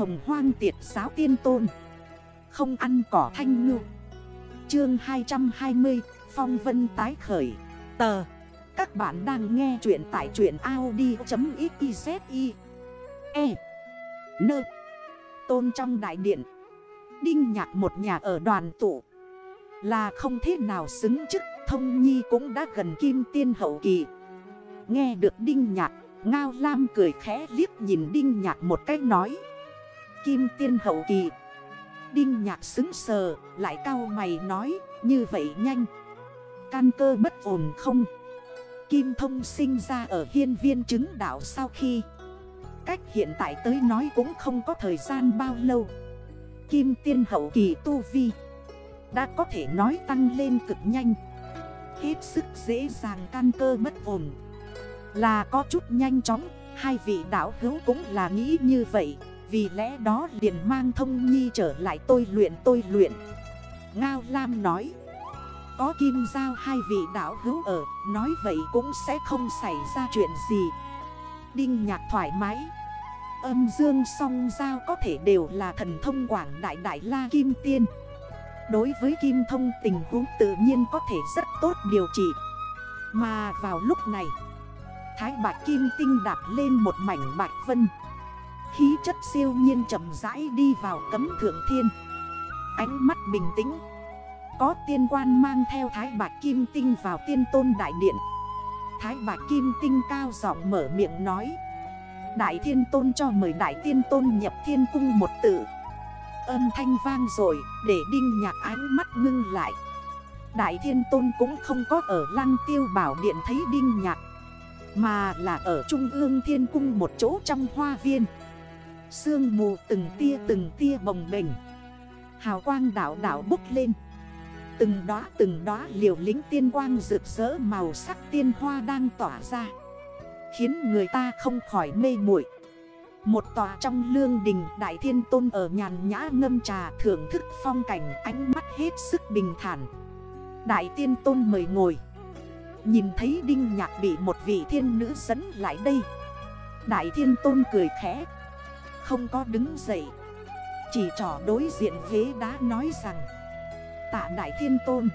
hồng hoang tiệt giáo tiên tôn. Không ăn cỏ thanh ngư. Chương 220 Phong vân tái khởi. Tờ. Các bạn đang nghe chuyện tại chuyện Audi.xyz E. Nơ Tôn trong đại điện. Đinh nhạc một nhà ở đoàn tụ. Là không thế nào xứng chức, Thông nhi cũng đã gần kim tiên hậu kỳ. Nghe được đinh nhạc, Ngao Lam cười khẽ liếc nhìn Đinh Nhạc một cách nói. Kim tiên hậu kỳ. Đinh Nhạc xứng sờ, Lại cao mày nói, Như vậy nhanh. Căn cơ bất ổn không? Kim thông sinh ra ở hiên viên chứng đảo sau khi Cách hiện tại tới nói cũng không có thời gian bao lâu. Kim tiên hậu kỳ tu vi Đã có thể nói tăng lên cực nhanh. Hết sức dễ dàng căn cơ bất ổn. Là có chút nhanh chóng, Hai vị đảo hữu cũng là nghĩ như vậy. Vì lẽ đó liền mang thông nhi trở lại tôi luyện tôi luyện. Ngao Lam nói, Có kim giao hai vị đảo hữu ở, Nói vậy cũng sẽ không xảy ra chuyện gì. Đinh nhạc thoải mái, Âm dương song giao có thể đều là thần thông quảng đại đại la kim tiên. Đối với kim thông tình huống tự nhiên có thể rất tốt điều trị. Mà vào lúc này, Thái bạch kim tinh đạp lên một mảnh bạch vân. Khí chất siêu nhiên chậm rãi đi vào cấm thượng thiên. Ánh mắt bình tĩnh. Có tiên quan mang theo thái bạc kim tinh vào tiên tôn đại điện. Thái bạc kim tinh cao giọng mở miệng nói. Đại thiên tôn cho mời đại tiên tôn nhập thiên cung một tự. Âm thanh vang rồi, để đinh nhạc ánh mắt ngưng lại. Đại thiên tôn cũng không có ở lăng tiêu bảo điện thấy đinh nhạc, mà là ở trung ương thiên cung một chỗ trong hoa viên. Sương mù từng tia từng tia bồng bềnh. Hào quang đảo đảo bốc lên. Từng đóa từng đóa liều lính tiên quang rực rỡ màu sắc tiên hoa đang tỏa ra. Khiến người ta không khỏi mê muội. Một tòa trong lương đình đại thiên tôn ở nhàn nhã ngâm trà thưởng thức phong cảnh ánh mắt hết sức bình thản. Đại tiên tôn mời ngồi. Nhìn thấy Đinh Nhạc bị một vị thiên nữ dẫn lại đây. Đại thiên tôn cười khẽ. Không có đứng dậy. Chỉ trỏ đối diện ghế đá nói rằng, Tạ đại thiên tôn.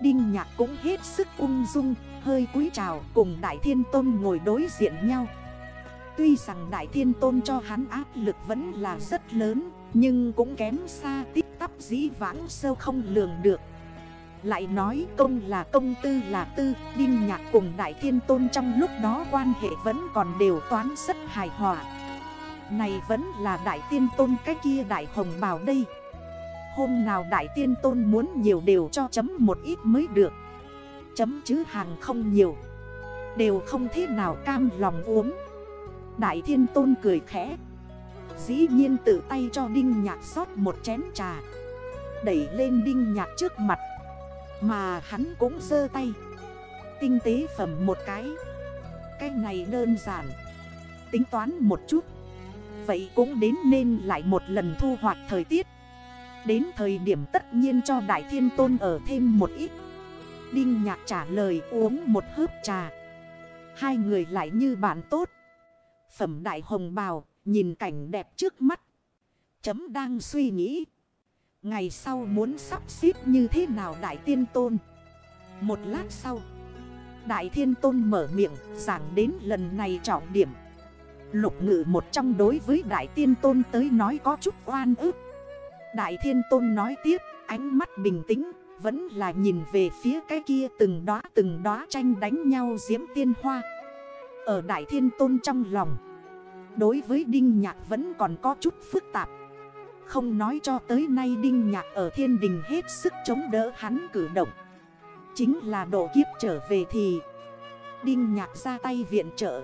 Đinh Nhạc cũng hết sức ung dung, Hơi cúi chào cùng đại thiên tôn ngồi đối diện nhau. Tuy rằng đại thiên tôn cho hắn áp lực vẫn là rất lớn, Nhưng cũng kém xa tiếp tắp dĩ vãng sâu không lường được. Lại nói công là công tư là tư, Đinh nhạc cùng Đại Thiên Tôn trong lúc đó quan hệ vẫn còn đều toán rất hài hòa. Này vẫn là Đại Tiên Tôn, cái kia Đại Hồng Bào đây. Hôm nào Đại Tiên Tôn muốn nhiều đều cho chấm một ít mới được. Chấm chứ hàng không nhiều. Đều không thế nào cam lòng uống. Đại Thiên Tôn cười khẽ. Dĩ nhiên tự tay cho Đinh Nhạc rót một chén trà. Đẩy lên Đinh Nhạc trước mặt. Mà hắn cũng dơ tay. Tinh tế phẩm một cái. Cái này đơn giản. Tính toán một chút. Vậy cũng đến nên lại một lần thu hoạch thời tiết. Đến thời điểm tất nhiên cho Đại Thiên Tôn ở thêm một ít. Đinh Nhạc trả lời uống một hớp trà. Hai người lại như bạn tốt. Phẩm Đại Hồng Bào, nhìn cảnh đẹp trước mắt. Chấm đang suy nghĩ. Ngày sau muốn sắp xếp như thế nào Đại Tiên Tôn? Một lát sau, Đại Thiên Tôn mở miệng, giảng đến lần này trọng điểm. Lục ngự một trong đối với Đại Tiên Tôn tới nói có chút oan ức. Đại Thiên Tôn nói tiếp, ánh mắt bình tĩnh, Vẫn là nhìn về phía cái kia từng đóa từng đóa tranh đánh nhau diễm tiên hoa. Ở Đại Thiên Tôn trong lòng, Đối với Đinh Nhạc vẫn còn có chút phức tạp. Không nói cho tới nay Đinh Nhạc ở thiên đình hết sức chống đỡ hắn cử động. Chính là độ kiếp trở về thì, Đinh Nhạc ra tay viện trợ.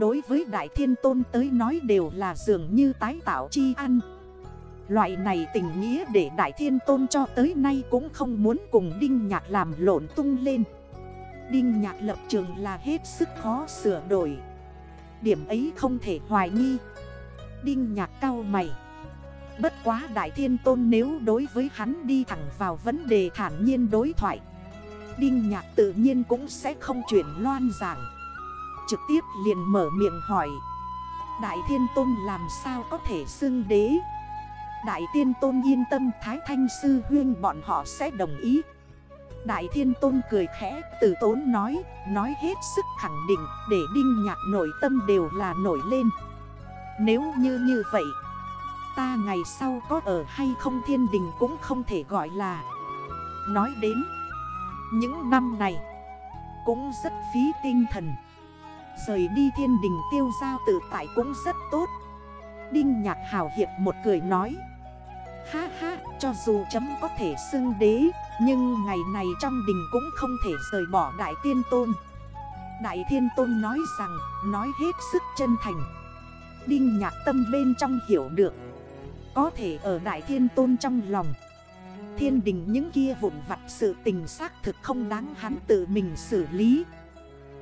Đối với Đại Thiên Tôn tới nói đều là dường như tái tạo chi ăn. Loại này tình nghĩa để Đại Thiên Tôn cho tới nay cũng không muốn cùng Đinh Nhạc làm lộn tung lên. Đinh Nhạc lập trường là hết sức khó sửa đổi. Điểm ấy không thể hoài nghi. Đinh Nhạc cao mày. Bất quá Đại Thiên Tôn nếu đối với hắn đi thẳng vào vấn đề thản nhiên đối thoại, Đinh Nhạc tự nhiên cũng sẽ không chuyển loan giảng. Trực tiếp liền mở miệng hỏi. Đại Thiên Tôn làm sao có thể xưng đế? Đại Thiên Tôn yên tâm, Thái Thanh Sư Huyên bọn họ sẽ đồng ý. Đại Thiên Tôn cười khẽ, từ tốn nói Nói hết sức khẳng định, để đinh nhạc nội tâm đều là nổi lên. Nếu như như vậy, Ta ngày sau có ở hay không thiên đình cũng không thể gọi là. Nói đến, Những năm này, Cũng rất phí tinh thần. Rời đi thiên đình tiêu giao tự tại cũng rất tốt. Đinh nhạc hào hiệp một cười nói. Ha ha, cho dù chấm có thể xưng đế, Nhưng ngày này trong đình cũng không thể rời bỏ đại tiên tôn. Đại thiên tôn nói rằng, Nói hết sức chân thành. Đinh nhạc tâm bên trong hiểu được. Có thể ở đại thiên tôn trong lòng. Thiên đình những kia vụn vặt sự tình xác thực không đáng hắn tự mình xử lý.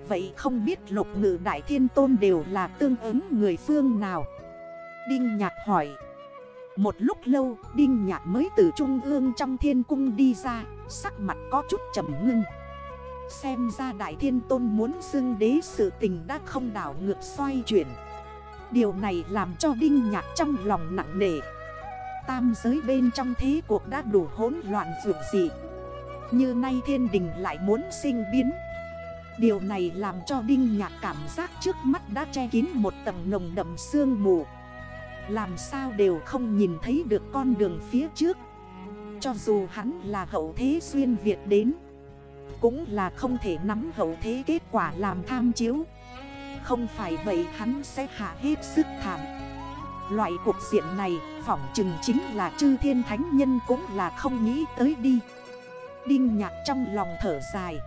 Vậy không biết lục ngự đại thiên tôn đều là tương ứng người phương nào? Đinh nhạc hỏi. Một lúc lâu, Đinh nhạc mới từ trung ương trong thiên cung đi ra, Sắc mặt có chút trầm ngưng. Xem ra đại thiên tôn muốn xưng đế sự tình đã không đảo ngược xoay chuyển. Điều này làm cho Đinh nhạc trong lòng nặng nề. Tam giới bên trong thế cuộc đã đủ hỗn loạn dù gì? Như nay thiên đình lại muốn sinh biến Điều này làm cho Đinh Nhạc cảm giác trước mắt đã che kín một tầng nồng đậm sương mù. Làm sao đều không nhìn thấy được con đường phía trước. Cho dù hắn là hậu thế xuyên Việt đến, Cũng là không thể nắm hậu thế kết quả làm tham chiếu. Không phải vậy hắn sẽ hạ hết sức thảm. Loại cuộc diện này phỏng chừng chính là chư thiên thánh nhân cũng là không nghĩ tới đi. Đinh nhạc trong lòng thở dài.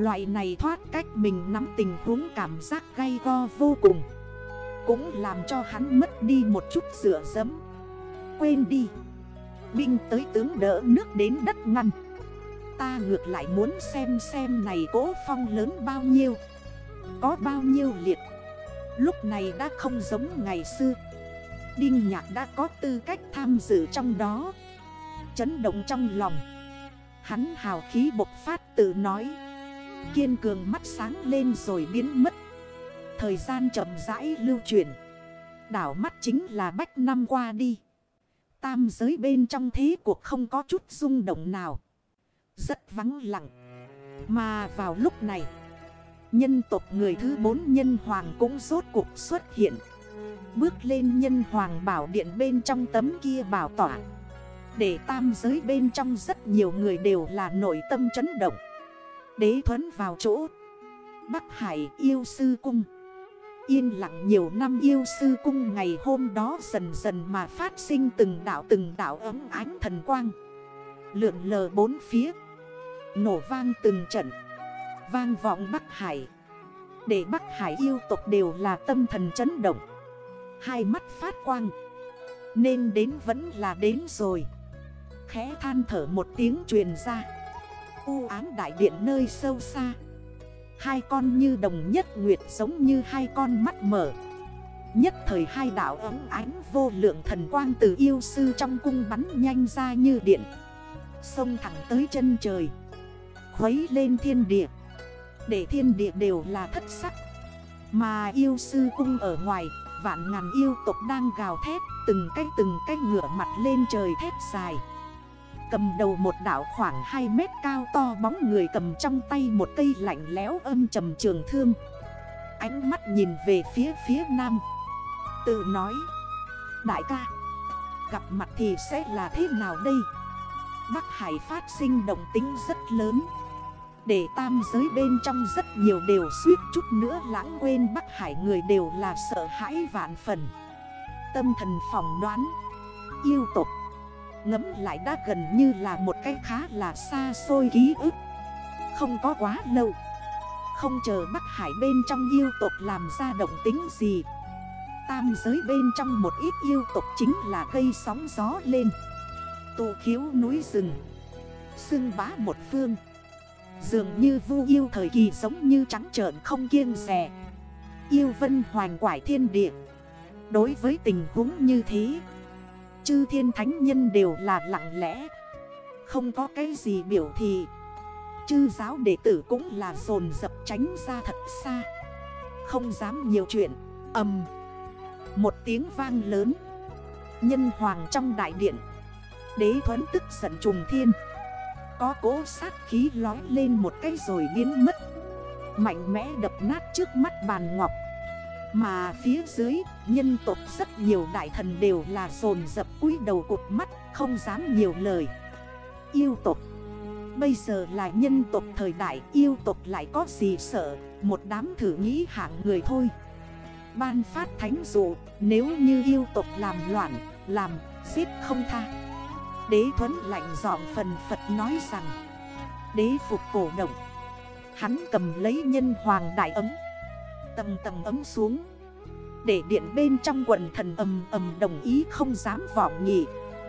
Loại này thoát cách mình nắm tình huống cảm giác gay go vô cùng. Cũng làm cho hắn mất đi một chút dựa dấm Quên đi. Binh tới tướng đỡ nước đến đất ngăn. Ta ngược lại muốn xem xem này cố phong lớn bao nhiêu. Có bao nhiêu liệt. Lúc này đã không giống ngày xưa. Đinh Nhạc đã có tư cách tham dự trong đó. Chấn động trong lòng. Hắn hào khí bộc phát tự nói. Kiên cường mắt sáng lên rồi biến mất. Thời gian chậm rãi lưu chuyển Đảo mắt chính là bách năm qua đi. Tam giới bên trong thế cuộc không có chút rung động nào. Rất vắng lặng. Mà vào lúc này, Nhân tộc người thứ bốn nhân hoàng cũng rốt cuộc xuất hiện. Bước lên nhân hoàng bảo điện bên trong tấm kia bảo tỏa. Để tam giới bên trong rất nhiều người đều là nội tâm chấn động. Đế thuấn vào chỗ. Bắc Hải yêu sư cung. Yên lặng nhiều năm yêu sư cung ngày hôm đó dần dần mà phát sinh từng đảo từng đảo ấm ánh thần quang. Lượn lờ bốn phía. Nổ vang từng trận. Vang vọng Bắc Hải. Để Bắc Hải yêu tộc đều là tâm thần chấn động. Hai mắt phát quang. Nên đến vẫn là đến rồi. Khẽ than thở một tiếng truyền ra. U ám đại điện nơi sâu xa. Hai con như đồng nhất nguyệt giống như hai con mắt mở. Nhất thời hai đảo ấm ánh vô lượng thần quang từ yêu sư trong cung bắn nhanh ra như điện. Xông thẳng tới chân trời. Khuấy lên thiên địa. Để thiên địa đều là thất sắc. Mà yêu sư cung ở ngoài, Vạn ngàn yêu tộc đang gào thét, Từng cái từng cái ngửa mặt lên trời thét dài. Cầm đầu một đảo khoảng 2 mét cao to bóng người cầm trong tay một cây lạnh lẽo âm trầm trường thương. Ánh mắt nhìn về phía phía nam. Tự nói, Đại ca, Gặp mặt thì sẽ là thế nào đây? Bắc Hải phát sinh động tính rất lớn. Để tam giới bên trong rất nhiều đều suýt chút nữa lãng quên Bắc Hải người đều là sợ hãi vạn phần. Tâm thần phỏng đoán, Yêu tục Ngấm lại đã gần như là một cái khá là xa xôi ký ức. Không có quá lâu. Không chờ Bắc Hải bên trong yêu tộc làm ra động tính gì. Tam giới bên trong một ít yêu tộc chính là gây sóng gió lên. Tụ khiếu núi rừng. Sưng bá một phương. Dường như vu yêu thời kỳ giống như trắng trợn không kiêng rẻ Yêu vân hoàng quải thiên địa. Đối với tình huống như thế Chư thiên thánh nhân đều là lặng lẽ. Không có cái gì biểu thị. Chư giáo đệ tử cũng là dồn dập tránh ra thật xa. Không dám nhiều chuyện. Ầm, Một tiếng vang lớn. Nhân hoàng trong đại điện. Đế thuẫn tức giận trùng thiên. Có cố sát khí lói lên một cái rồi biến mất. Mạnh mẽ đập nát trước mắt bàn ngọc. Mà phía dưới, nhân tộc rất nhiều đại thần đều là dồn dập cúi đầu cục mắt, Không dám nhiều lời. Yêu tộc. Bây giờ là nhân tộc thời đại, yêu tộc lại có gì sợ? Một đám thử nghĩ hạng người thôi. Ban phát thánh dụ, Nếu như yêu tộc làm loạn, Làm, giết không tha. Đế thuấn lạnh giọng phần Phật nói rằng, Đế phục cổ động. Hắn cầm lấy nhân hoàng đại ấm. Tầng tầng ấm xuống. Để điện bên trong quần thần ầm ầm đồng ý không dám vọng nhị.